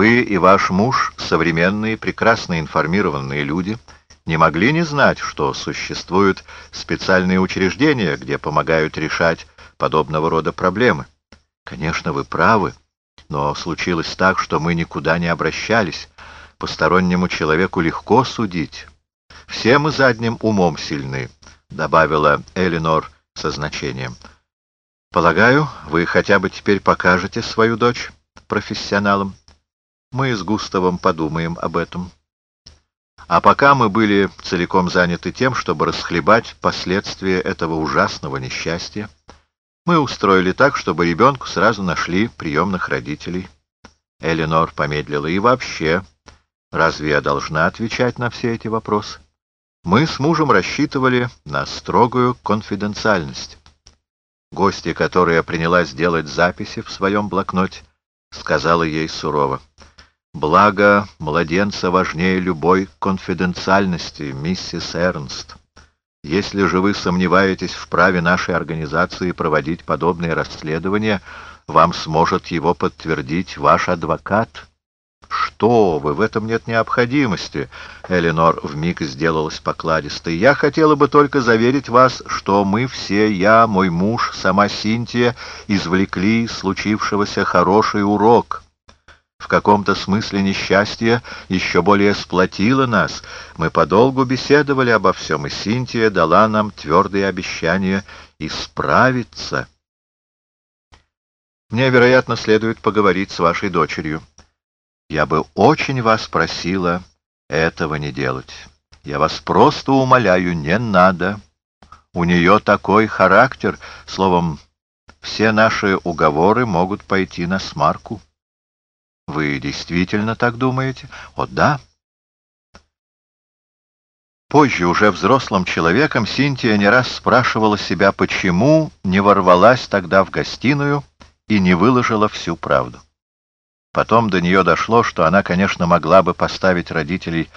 Вы и ваш муж, современные, прекрасно информированные люди, не могли не знать, что существуют специальные учреждения, где помогают решать подобного рода проблемы. Конечно, вы правы, но случилось так, что мы никуда не обращались. Постороннему человеку легко судить. Все мы задним умом сильны, — добавила Элинор со значением. Полагаю, вы хотя бы теперь покажете свою дочь профессионалам. Мы с Густавом подумаем об этом. А пока мы были целиком заняты тем, чтобы расхлебать последствия этого ужасного несчастья, мы устроили так, чтобы ребенку сразу нашли приемных родителей. Эленор помедлила. И вообще, разве я должна отвечать на все эти вопросы? Мы с мужем рассчитывали на строгую конфиденциальность. Гостья, которая принялась делать записи в своем блокноте, сказала ей сурово. Благо младенца важнее любой конфиденциальности, миссис Эрнст. Если же вы сомневаетесь в праве нашей организации проводить подобные расследования, вам сможет его подтвердить ваш адвокат. Что вы, в этом нет необходимости. Эленор вмиг сделалась покладистой. Я хотела бы только заверить вас, что мы все, я, мой муж, сама Синтия, извлекли случившегося хороший урок. В каком-то смысле несчастье еще более сплотило нас. Мы подолгу беседовали обо всем, и Синтия дала нам твердые обещания исправиться. Мне, вероятно, следует поговорить с вашей дочерью. Я бы очень вас просила этого не делать. Я вас просто умоляю, не надо. У нее такой характер, словом, все наши уговоры могут пойти на смарку. Вы действительно так думаете? О, да. Позже, уже взрослым человеком, Синтия не раз спрашивала себя, почему не ворвалась тогда в гостиную и не выложила всю правду. Потом до нее дошло, что она, конечно, могла бы поставить родителей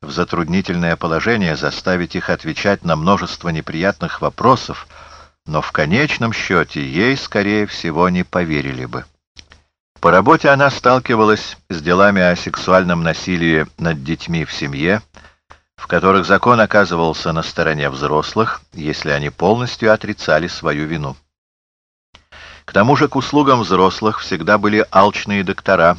в затруднительное положение, заставить их отвечать на множество неприятных вопросов, но в конечном счете ей, скорее всего, не поверили бы. По работе она сталкивалась с делами о сексуальном насилии над детьми в семье, в которых закон оказывался на стороне взрослых, если они полностью отрицали свою вину. К тому же к услугам взрослых всегда были алчные доктора,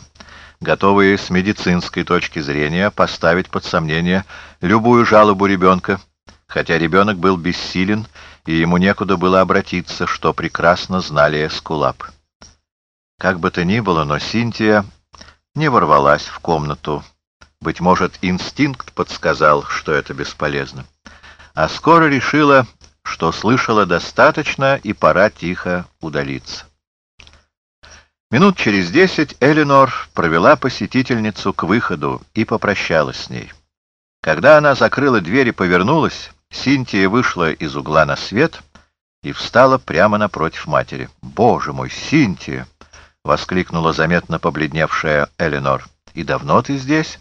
готовые с медицинской точки зрения поставить под сомнение любую жалобу ребенка, хотя ребенок был бессилен и ему некуда было обратиться, что прекрасно знали Эскулап. Как бы то ни было, но Синтия не ворвалась в комнату. Быть может, инстинкт подсказал, что это бесполезно. А скоро решила, что слышала достаточно и пора тихо удалиться. Минут через десять Эленор провела посетительницу к выходу и попрощалась с ней. Когда она закрыла дверь и повернулась, Синтия вышла из угла на свет и встала прямо напротив матери. «Боже мой, Синтия!» — воскликнула заметно побледневшая Эленор. «И давно ты здесь?»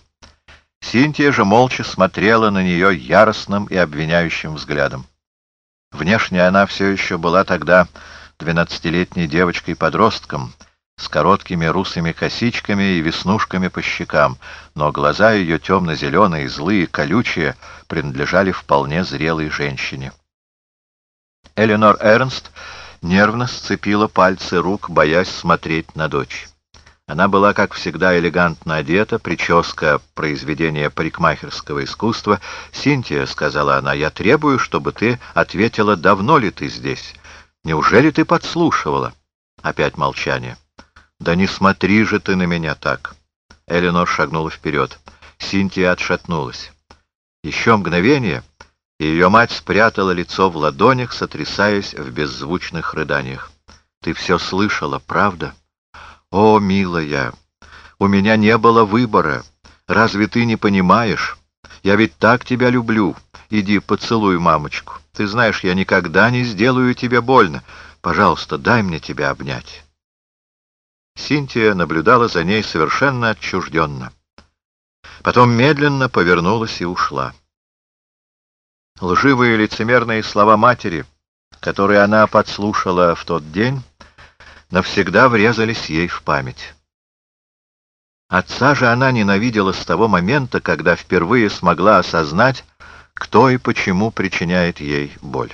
Синтия же молча смотрела на нее яростным и обвиняющим взглядом. Внешне она все еще была тогда двенадцатилетней девочкой-подростком, с короткими русыми косичками и веснушками по щекам, но глаза ее темно-зеленые, злые, колючие, принадлежали вполне зрелой женщине. Эленор Эрнст нервно сцепила пальцы рук, боясь смотреть на дочь. Она была, как всегда, элегантно одета, прическа — произведение парикмахерского искусства. «Синтия», — сказала она, — «я требую, чтобы ты ответила, давно ли ты здесь? Неужели ты подслушивала?» Опять молчание. «Да не смотри же ты на меня так!» Эленор шагнула вперед. Синтия отшатнулась. Еще мгновение, и ее мать спрятала лицо в ладонях, сотрясаясь в беззвучных рыданиях. «Ты все слышала, правда?» «О, милая, у меня не было выбора. Разве ты не понимаешь? Я ведь так тебя люблю. Иди, поцелуй мамочку. Ты знаешь, я никогда не сделаю тебе больно. Пожалуйста, дай мне тебя обнять». Синтия наблюдала за ней совершенно отчужденно. Потом медленно повернулась и ушла. Лживые лицемерные слова матери, которые она подслушала в тот день, навсегда врезались ей в память. Отца же она ненавидела с того момента, когда впервые смогла осознать, кто и почему причиняет ей боль.